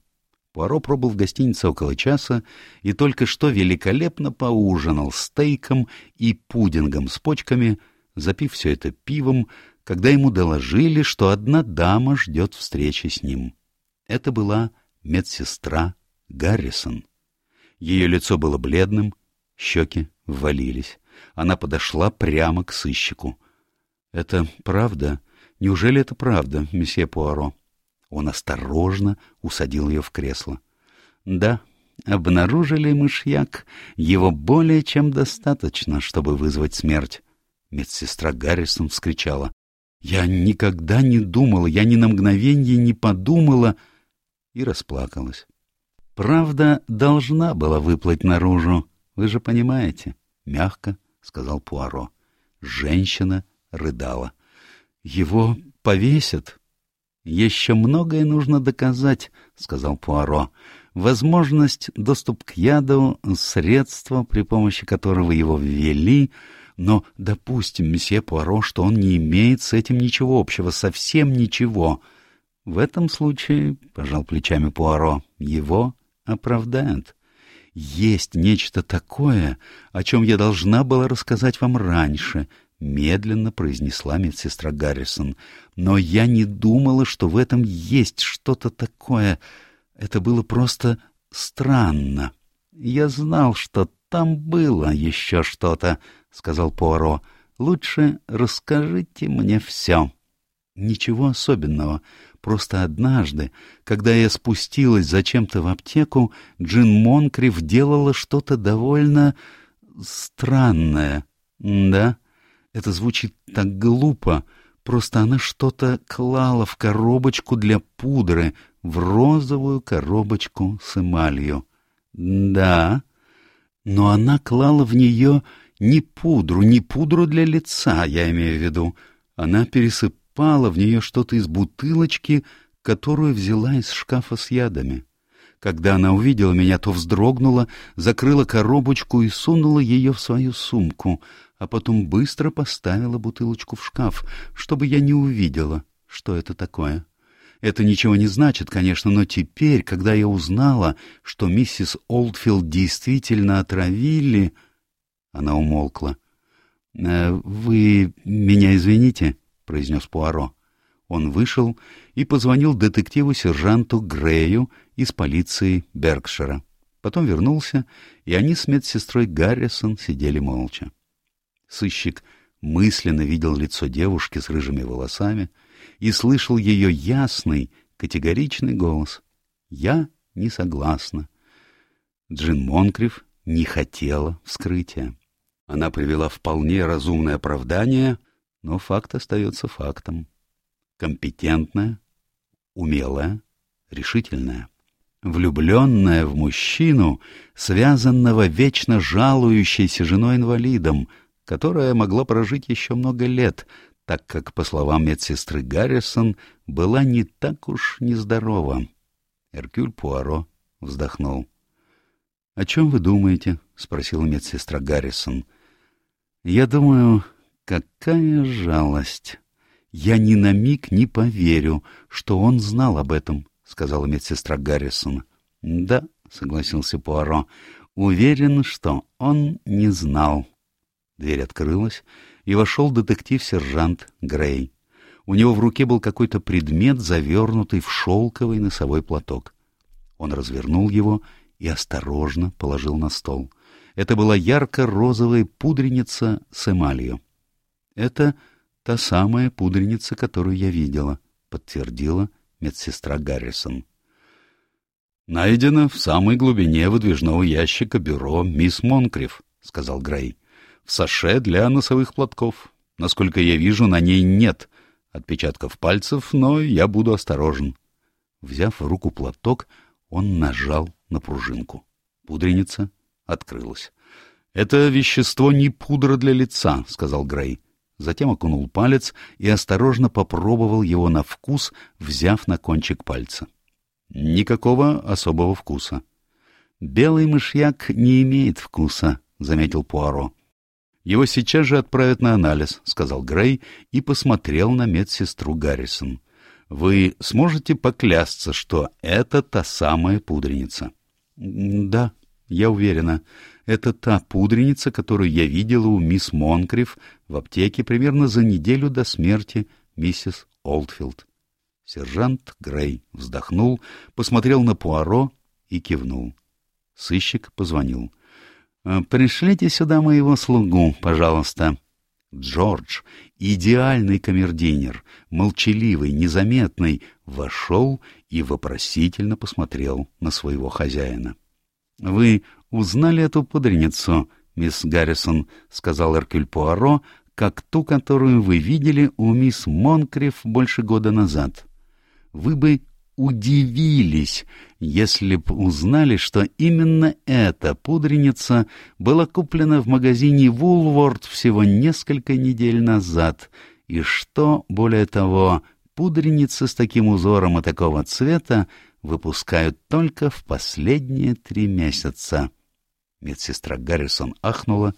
Пуаро пробыл в гостинице около часа и только что великолепно поужинал стейком и пудингом с почками, запив все это пивом, когда ему доложили, что одна дама ждет встречи с ним. Это была медсестра Гаррисон. Ее лицо было бледным, щеки ввалились. Она подошла прямо к сыщику. — Это правда? Неужели это правда, месье Пуаро? Он осторожно усадил ее в кресло. — Да, обнаружили мышьяк. Его более чем достаточно, чтобы вызвать смерть. Медсестра Гаррисон вскричала. Я никогда не думала, я ни на мгновенье не подумала и расплакалась. Правда должна была выплыть наружу, вы же понимаете, — мягко сказал Пуаро. Женщина рыдала. Его повесят. Еще многое нужно доказать, — сказал Пуаро. Возможность, доступ к яду, средство, при помощи которого его ввели — но допустим, месье Пуаро, что он не имеет с этим ничего общего, совсем ничего. В этом случае, — пожал плечами Пуаро, — его оправдают. Есть нечто такое, о чем я должна была рассказать вам раньше, — медленно произнесла медсестра Гаррисон. Но я не думала, что в этом есть что-то такое. Это было просто странно. Я знал, что там было еще что-то, — сказал Пуаро. — Лучше расскажите мне все. — Ничего особенного. Просто однажды, когда я спустилась зачем-то в аптеку, Джин Монкрив делала что-то довольно странное. Да, это звучит так глупо. Просто она что-то клала в коробочку для пудры, в розовую коробочку с эмалью. Да, но она клала в нее не пудру, не пудру для лица, я имею в виду. Она пересыпала в нее что-то из бутылочки, которую взяла из шкафа с ядами. Когда она увидела меня, то вздрогнула, закрыла коробочку и сунула ее в свою сумку, а потом быстро поставила бутылочку в шкаф, чтобы я не увидела, что это такое. Это ничего не значит, конечно, но теперь, когда я узнала, что миссис Олдфилд действительно отравили... Она умолкла. «Э, «Вы меня извините», — произнес Пуаро. Он вышел и позвонил детективу-сержанту Грею из полиции Беркшира. Потом вернулся, и они с медсестрой Гаррисон сидели молча. Сыщик мысленно видел лицо девушки с рыжими волосами и слышал ее ясный, категоричный голос. «Я не согласна». Джин Монкрив не хотела вскрытия. Она привела вполне разумное оправдание, но факт остается фактом. Компетентная, умелая, решительная. Влюбленная в мужчину, связанного вечно жалующейся женой-инвалидом, которая могла прожить еще много лет, так как, по словам медсестры Гаррисон, была не так уж нездорова. Эркюль Пуаро вздохнул. — О чем вы думаете? — спросила медсестра Гаррисон. — я думаю, какая жалость. Я ни на миг не поверю, что он знал об этом, — сказала медсестра Гаррисон. — Да, — согласился Пуаро, — уверен, что он не знал. Дверь открылась, и вошел детектив-сержант Грей. У него в руке был какой-то предмет, завернутый в шелковый носовой платок. Он развернул его и осторожно положил на стол — это была ярко-розовая пудреница с эмалью. «Это та самая пудреница, которую я видела», — подтвердила медсестра Гаррисон. «Найдено в самой глубине выдвижного ящика бюро мисс Монкриф», — сказал Грей. «В саше для носовых платков. Насколько я вижу, на ней нет отпечатков пальцев, но я буду осторожен». Взяв в руку платок, он нажал на пружинку. Пудреница открылась. «Это вещество не пудра для лица», — сказал Грей. Затем окунул палец и осторожно попробовал его на вкус, взяв на кончик пальца. Никакого особого вкуса. «Белый мышьяк не имеет вкуса», — заметил Пуаро. «Его сейчас же отправят на анализ», — сказал Грей и посмотрел на медсестру Гаррисон. «Вы сможете поклясться, что это та самая пудреница?» «Да, я уверена. Это та пудреница, которую я видела у мисс Монкриф в аптеке примерно за неделю до смерти миссис Олдфилд. Сержант Грей вздохнул, посмотрел на Пуаро и кивнул. Сыщик позвонил. «Э, «Пришлите сюда моего слугу, пожалуйста». Джордж, идеальный камердинер, молчаливый, незаметный, вошел и вопросительно посмотрел на своего хозяина. «Вы узнали эту пудреницу, мисс Гаррисон», — сказал Эркюль Пуаро, «как ту, которую вы видели у мисс Монкриф больше года назад. Вы бы удивились, если б узнали, что именно эта пудреница была куплена в магазине Вулворд всего несколько недель назад, и что, более того, пудреница с таким узором и такого цвета выпускают только в последние три месяца. Медсестра Гаррисон ахнула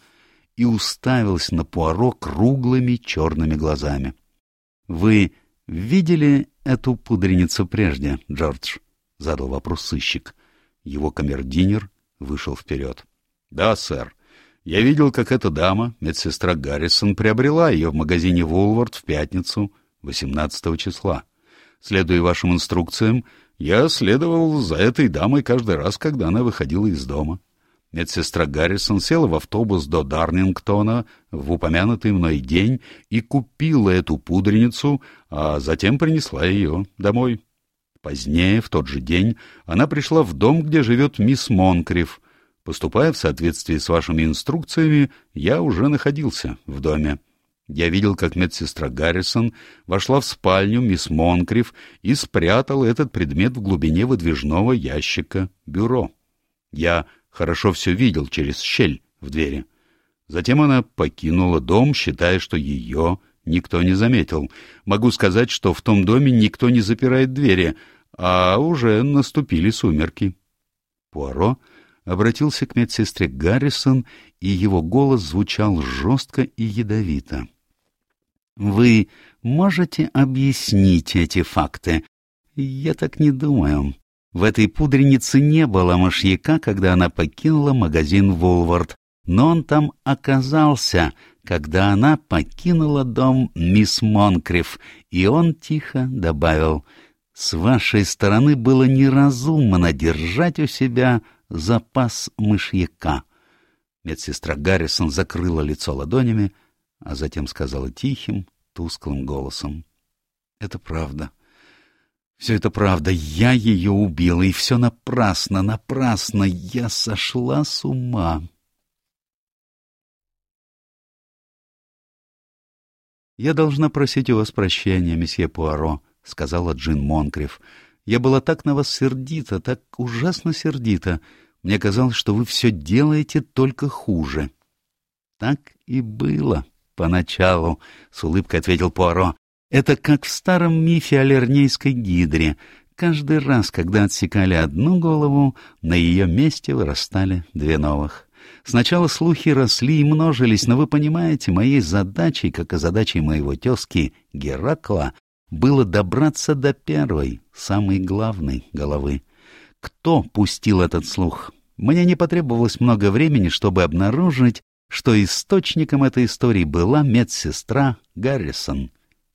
и уставилась на Пуаро круглыми черными глазами. — Вы видели эту пудреницу прежде, Джордж? — задал вопрос сыщик. Его камердинер вышел вперед. — Да, сэр. Я видел, как эта дама, медсестра Гаррисон, приобрела ее в магазине Вулвард в пятницу, 18 числа. Следуя вашим инструкциям, я следовал за этой дамой каждый раз, когда она выходила из дома. Медсестра Гаррисон села в автобус до Дарнингтона в упомянутый мной день и купила эту пудреницу, а затем принесла ее домой. Позднее, в тот же день, она пришла в дом, где живет мисс Монкриф. Поступая в соответствии с вашими инструкциями, я уже находился в доме. Я видел, как медсестра Гаррисон вошла в спальню мисс Монкриф и спрятала этот предмет в глубине выдвижного ящика бюро. Я хорошо все видел через щель в двери. Затем она покинула дом, считая, что ее никто не заметил. Могу сказать, что в том доме никто не запирает двери, а уже наступили сумерки. Пуаро обратился к медсестре Гаррисон, и его голос звучал жестко и ядовито. Вы можете объяснить эти факты? Я так не думаю. В этой пудренице не было мышьяка, когда она покинула магазин Вулвард, но он там оказался, когда она покинула дом мисс Монкриф, и он тихо добавил, «С вашей стороны было неразумно держать у себя запас мышьяка». Медсестра Гаррисон закрыла лицо ладонями, а затем сказала тихим, тусклым голосом. — Это правда. Все это правда. Я ее убила, и все напрасно, напрасно. Я сошла с ума. «Я должна просить у вас прощения, месье Пуаро», — сказала Джин Монкриф. «Я была так на вас сердита, так ужасно сердита. Мне казалось, что вы все делаете только хуже». «Так и было», «Поначалу», — с улыбкой ответил Пуаро, — «это как в старом мифе о Лернейской гидре. Каждый раз, когда отсекали одну голову, на ее месте вырастали две новых. Сначала слухи росли и множились, но вы понимаете, моей задачей, как и задачей моего тезки Геракла, было добраться до первой, самой главной головы. Кто пустил этот слух? Мне не потребовалось много времени, чтобы обнаружить, что источником этой истории была медсестра Гаррисон.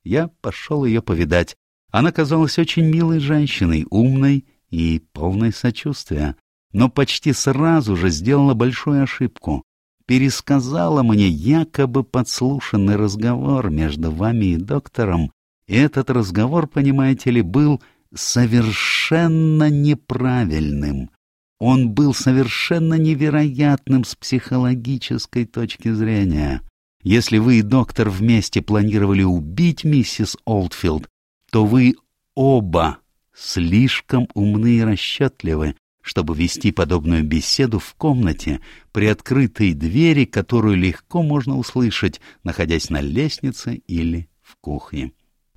Я пошел ее повидать. Она казалась очень милой женщиной, умной и полной сочувствия, но почти сразу же сделала большую ошибку. Пересказала мне якобы подслушанный разговор между вами и доктором, этот разговор, понимаете ли, был совершенно неправильным. Он был совершенно невероятным с психологической точки зрения. Если вы и доктор вместе планировали убить миссис Олдфилд, то вы оба слишком умны и расчетливы, чтобы вести подобную беседу в комнате при открытой двери, которую легко можно услышать, находясь на лестнице или в кухне.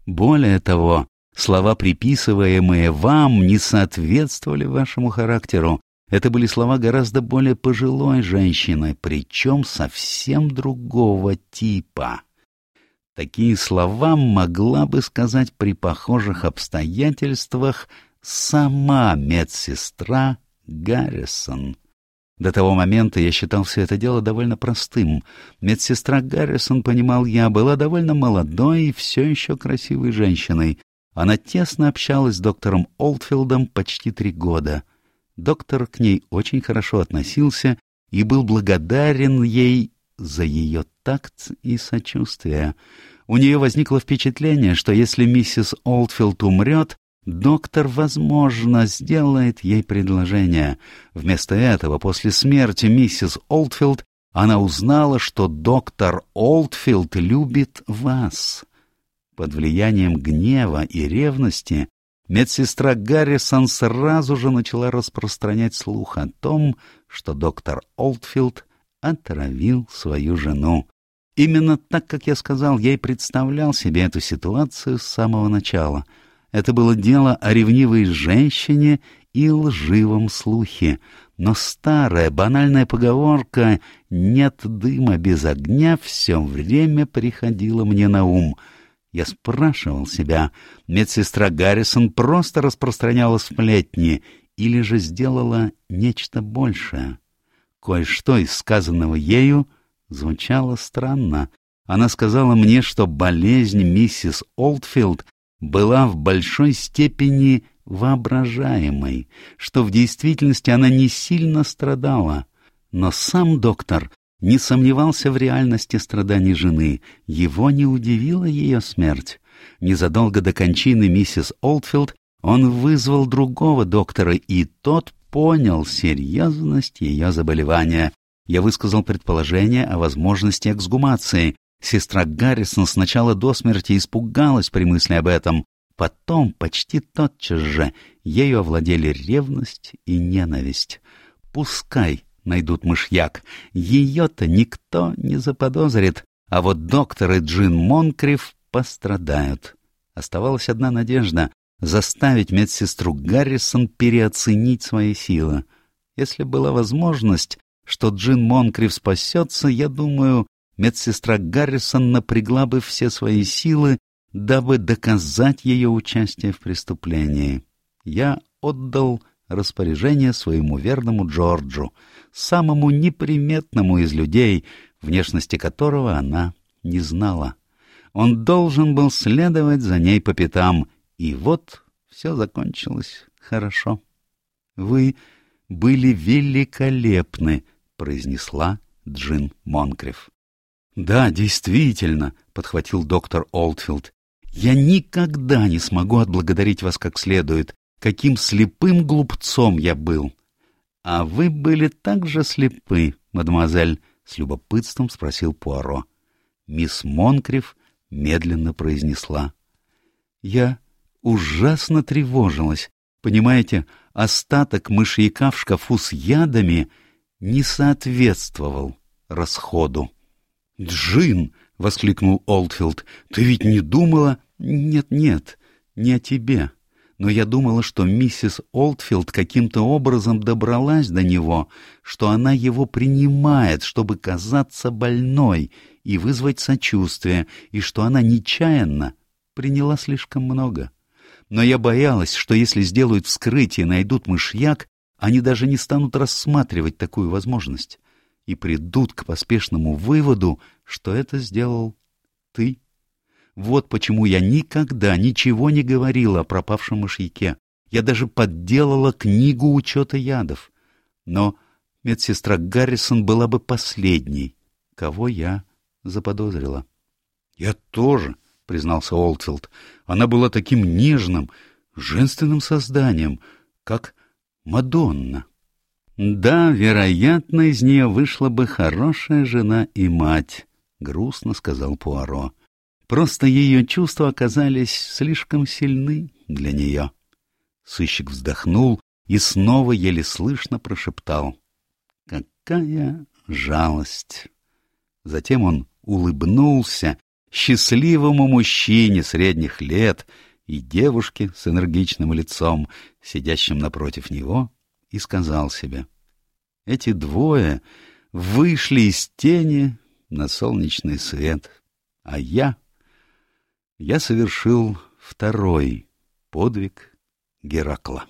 Более того, слова, приписываемые вам, не соответствовали вашему характеру. Это были слова гораздо более пожилой женщины, причем совсем другого типа. Такие слова могла бы сказать при похожих обстоятельствах сама медсестра Гаррисон. До того момента я считал все это дело довольно простым. Медсестра Гаррисон, понимал я, была довольно молодой и все еще красивой женщиной. Она тесно общалась с доктором Олдфилдом почти три года. Доктор к ней очень хорошо относился и был благодарен ей за ее такт и сочувствие. У нее возникло впечатление, что если миссис Олдфилд умрет, доктор, возможно, сделает ей предложение. Вместо этого, после смерти миссис Олдфилд, она узнала, что доктор Олдфилд любит вас. Под влиянием гнева и ревности медсестра Гаррисон сразу же начала распространять слух о том, что доктор Олдфилд отравил свою жену. Именно так, как я сказал, я и представлял себе эту ситуацию с самого начала. Это было дело о ревнивой женщине и лживом слухе. Но старая банальная поговорка «нет дыма без огня» все время приходила мне на ум. Я спрашивал себя, медсестра Гаррисон просто распространяла сплетни или же сделала нечто большее. Кое-что из сказанного ею звучало странно. Она сказала мне, что болезнь миссис Олдфилд была в большой степени воображаемой, что в действительности она не сильно страдала. Но сам доктор не сомневался в реальности страданий жены, его не удивила ее смерть. Незадолго до кончины миссис Олдфилд он вызвал другого доктора, и тот понял серьезность ее заболевания. Я высказал предположение о возможности эксгумации. Сестра Гаррисон сначала до смерти испугалась при мысли об этом. Потом, почти тотчас же, ею овладели ревность и ненависть. Пускай найдут мышьяк, ее-то никто не заподозрит, а вот доктор и Джин Монкриф пострадают. Оставалась одна надежда заставить медсестру Гаррисон переоценить свои силы. Если была возможность, что Джин Монкрив спасется, я думаю, медсестра Гаррисон напрягла бы все свои силы, дабы доказать ее участие в преступлении. Я отдал распоряжение своему верному Джорджу, самому неприметному из людей, внешности которого она не знала. Он должен был следовать за ней по пятам и вот все закончилось хорошо. — Вы были великолепны, — произнесла Джин Монкриф. — Да, действительно, — подхватил доктор Олдфилд. — Я никогда не смогу отблагодарить вас как следует. Каким слепым глупцом я был! — А вы были так же слепы, мадемуазель? — с любопытством спросил Пуаро. Мисс Монкриф медленно произнесла. — Я ужасно тревожилась. Понимаете, остаток мышьяка в шкафу с ядами не соответствовал расходу. «Джин!» — воскликнул Олдфилд. «Ты ведь не думала...» «Нет-нет, не о тебе. Но я думала, что миссис Олдфилд каким-то образом добралась до него, что она его принимает, чтобы казаться больной и вызвать сочувствие, и что она нечаянно приняла слишком много но я боялась, что если сделают вскрытие и найдут мышьяк, они даже не станут рассматривать такую возможность и придут к поспешному выводу, что это сделал ты. Вот почему я никогда ничего не говорила о пропавшем мышьяке. Я даже подделала книгу учета ядов. Но медсестра Гаррисон была бы последней, кого я заподозрила. — Я тоже, — признался Олдфилд. Она была таким нежным, женственным созданием, как Мадонна. Да, вероятно, из нее вышла бы хорошая жена и мать, — грустно сказал Пуаро. Просто ее чувства оказались слишком сильны для нее. Сыщик вздохнул и снова еле слышно прошептал. «Какая жалость!» Затем он улыбнулся счастливому мужчине средних лет и девушке с энергичным лицом, сидящим напротив него, и сказал себе, «Эти двое вышли из тени на солнечный свет, а я...» Я совершил второй подвиг Геракла.